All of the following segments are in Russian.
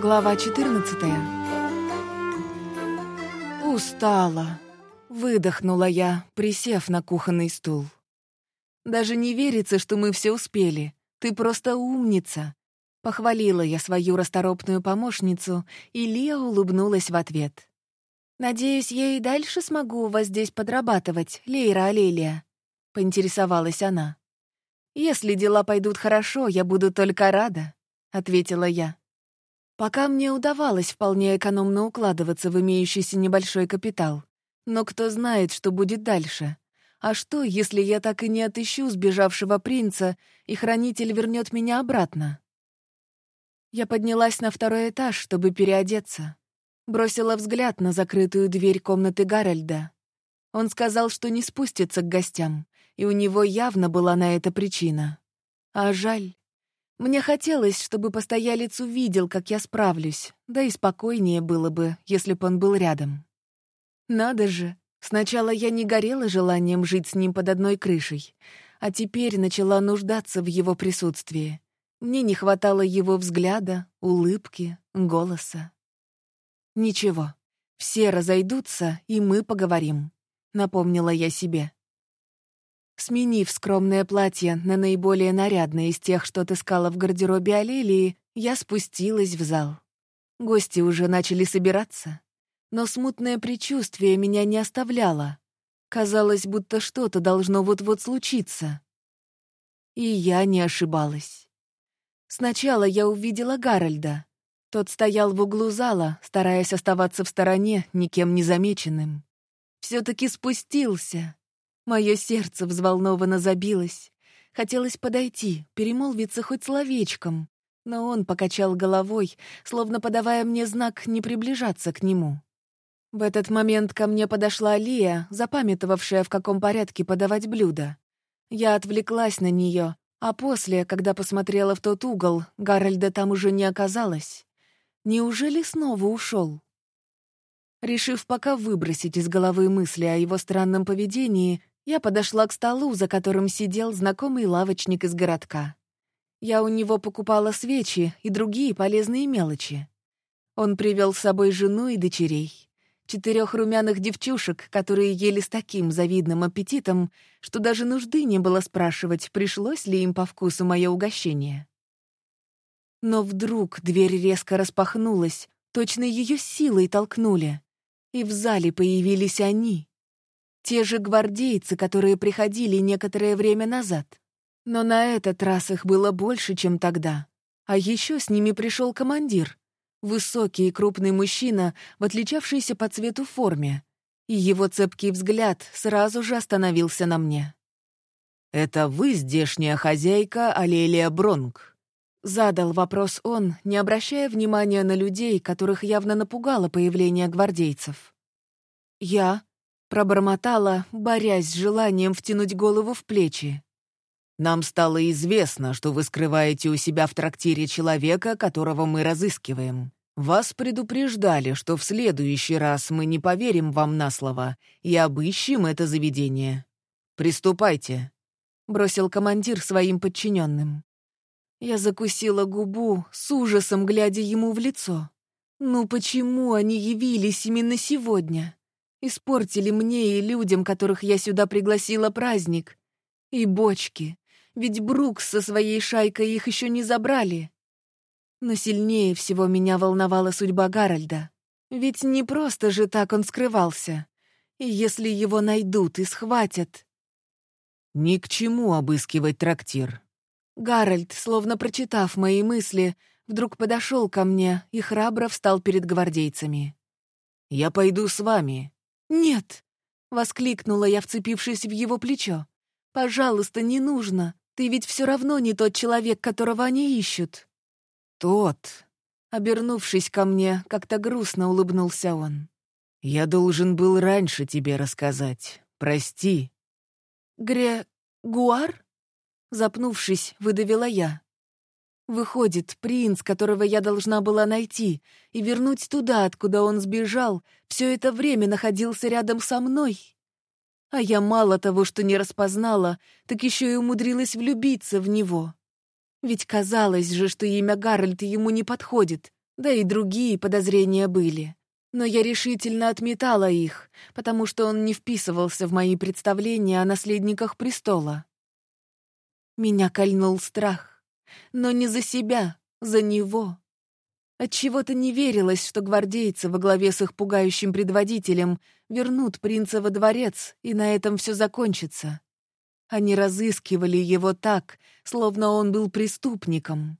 Глава 14 Устала. Выдохнула я, присев на кухонный стул. Даже не верится, что мы все успели. Ты просто умница. Похвалила я свою расторопную помощницу, и Лия улыбнулась в ответ. «Надеюсь, я и дальше смогу у вас здесь подрабатывать, Лейра Алелия», — поинтересовалась она. «Если дела пойдут хорошо, я буду только рада», — ответила я. Пока мне удавалось вполне экономно укладываться в имеющийся небольшой капитал. Но кто знает, что будет дальше. А что, если я так и не отыщу сбежавшего принца, и хранитель вернет меня обратно? Я поднялась на второй этаж, чтобы переодеться. Бросила взгляд на закрытую дверь комнаты Гарольда. Он сказал, что не спустится к гостям, и у него явно была на это причина. А жаль. Мне хотелось, чтобы постоялец увидел, как я справлюсь, да и спокойнее было бы, если бы он был рядом. Надо же, сначала я не горела желанием жить с ним под одной крышей, а теперь начала нуждаться в его присутствии. Мне не хватало его взгляда, улыбки, голоса. «Ничего, все разойдутся, и мы поговорим», — напомнила я себе. Сменив скромное платье на наиболее нарядное из тех, что отыскала в гардеробе Алелии, я спустилась в зал. Гости уже начали собираться. Но смутное предчувствие меня не оставляло. Казалось, будто что-то должно вот-вот случиться. И я не ошибалась. Сначала я увидела Гарольда. Тот стоял в углу зала, стараясь оставаться в стороне, никем не замеченным. все таки спустился. Мое сердце взволнованно забилось. Хотелось подойти, перемолвиться хоть словечком, но он покачал головой, словно подавая мне знак не приближаться к нему. В этот момент ко мне подошла Лия, запамятовавшая, в каком порядке подавать блюда. Я отвлеклась на нее, а после, когда посмотрела в тот угол, Гарольда там уже не оказалось. Неужели снова ушел? Решив пока выбросить из головы мысли о его странном поведении, я подошла к столу, за которым сидел знакомый лавочник из городка. Я у него покупала свечи и другие полезные мелочи. Он привел с собой жену и дочерей. Четырех румяных девчушек, которые ели с таким завидным аппетитом, что даже нужды не было спрашивать, пришлось ли им по вкусу мое угощение. Но вдруг дверь резко распахнулась, точно ее силой толкнули, и в зале появились они — те же гвардейцы, которые приходили некоторое время назад. Но на этот раз их было больше, чем тогда. А еще с ними пришел командир. Высокий и крупный мужчина, в отличавшейся по цвету форме. И его цепкий взгляд сразу же остановился на мне. «Это вы здешняя хозяйка Алелия Бронк?» Задал вопрос он, не обращая внимания на людей, которых явно напугало появление гвардейцев. «Я», Пробормотала, борясь с желанием втянуть голову в плечи. «Нам стало известно, что вы скрываете у себя в трактире человека, которого мы разыскиваем. Вас предупреждали, что в следующий раз мы не поверим вам на слово и обыщем это заведение. Приступайте», — бросил командир своим подчиненным. Я закусила губу, с ужасом глядя ему в лицо. «Ну почему они явились именно сегодня?» Испортили мне и людям, которых я сюда пригласила, праздник. И бочки. Ведь Брукс со своей шайкой их еще не забрали. Но сильнее всего меня волновала судьба Гарольда. Ведь не просто же так он скрывался. И если его найдут и схватят... «Ни к чему обыскивать трактир». Гарольд, словно прочитав мои мысли, вдруг подошел ко мне и храбро встал перед гвардейцами. «Я пойду с вами. «Нет!» — воскликнула я, вцепившись в его плечо. «Пожалуйста, не нужно. Ты ведь все равно не тот человек, которого они ищут». «Тот!» — обернувшись ко мне, как-то грустно улыбнулся он. «Я должен был раньше тебе рассказать. Прости». «Гре... Гуар?» Запнувшись, выдавила я. Выходит, принц, которого я должна была найти, и вернуть туда, откуда он сбежал, все это время находился рядом со мной. А я мало того, что не распознала, так еще и умудрилась влюбиться в него. Ведь казалось же, что имя Гарольд ему не подходит, Да и другие подозрения были. Но я решительно отметала их, потому что он не вписывался в мои представления о наследниках престола. Меня кольнул страх. Но не за себя, за него. Отчего-то не верилось, что гвардейцы во главе с их пугающим предводителем вернут принца во дворец, и на этом все закончится. Они разыскивали его так, словно он был преступником.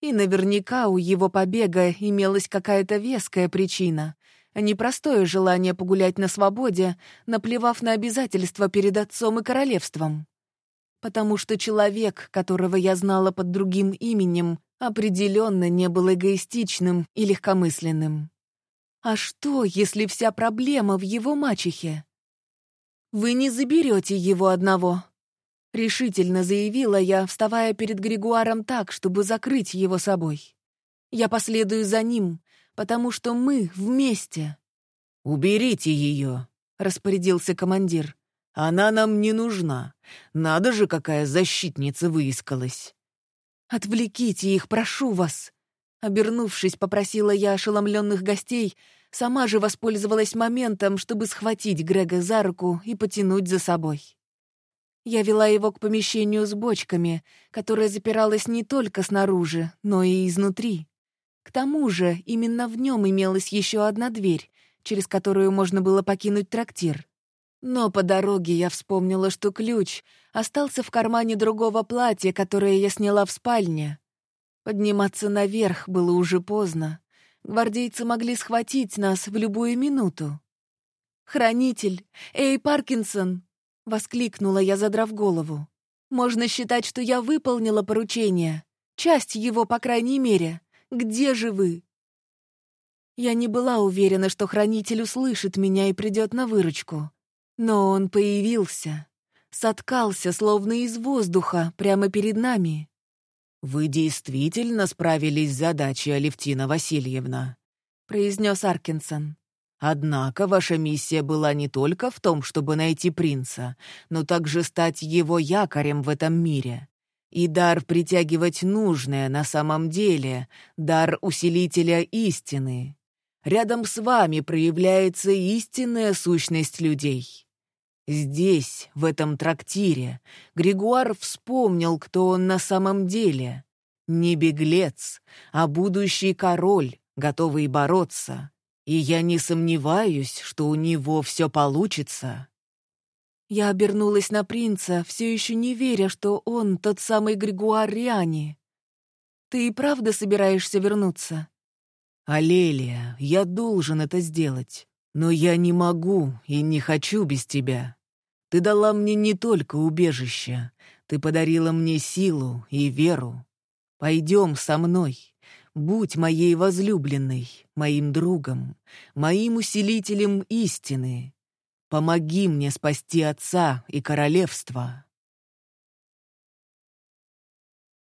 И наверняка у его побега имелась какая-то веская причина, а не простое желание погулять на свободе, наплевав на обязательства перед отцом и королевством. Потому что человек, которого я знала под другим именем, определенно не был эгоистичным и легкомысленным. А что, если вся проблема в его мачехе? Вы не заберете его одного, — решительно заявила я, вставая перед Григуаром так, чтобы закрыть его собой. «Я последую за ним, потому что мы вместе». «Уберите ее», — распорядился командир. «Она нам не нужна. Надо же, какая защитница выискалась». «Отвлеките их, прошу вас!» Обернувшись, попросила я ошеломленных гостей, сама же воспользовалась моментом, чтобы схватить Грега за руку и потянуть за собой. Я вела его к помещению с бочками, которое запиралось не только снаружи, но и изнутри. К тому же именно в нем имелась еще одна дверь, через которую можно было покинуть трактир. Но по дороге я вспомнила, что ключ остался в кармане другого платья, которое я сняла в спальне. Подниматься наверх было уже поздно. Гвардейцы могли схватить нас в любую минуту. «Хранитель! Эй, Паркинсон!» — воскликнула я, задрав голову. «Можно считать, что я выполнила поручение. Часть его, по крайней мере. Где же вы?» Я не была уверена, что хранитель услышит меня и придет на выручку. Но он появился. Соткался, словно из воздуха, прямо перед нами. «Вы действительно справились с задачей, Алевтина Васильевна», — произнес Аркинсон. Однако ваша миссия была не только в том, чтобы найти принца, но также стать его якорем в этом мире. И дар притягивать нужное на самом деле, дар усилителя истины. Рядом с вами проявляется истинная сущность людей. Здесь, в этом трактире, Григуар вспомнил, кто он на самом деле. Не беглец, а будущий король, готовый бороться, и я не сомневаюсь, что у него все получится». Я обернулась на принца, все еще не веря, что он тот самый Григуар Риани. «Ты и правда собираешься вернуться?» «Алелия, я должен это сделать, но я не могу и не хочу без тебя. Ты дала мне не только убежище, ты подарила мне силу и веру. Пойдем со мной». Будь моей возлюбленной, моим другом, моим усилителем истины. Помоги мне спасти отца и королевство».